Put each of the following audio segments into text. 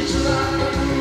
It's alive.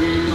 we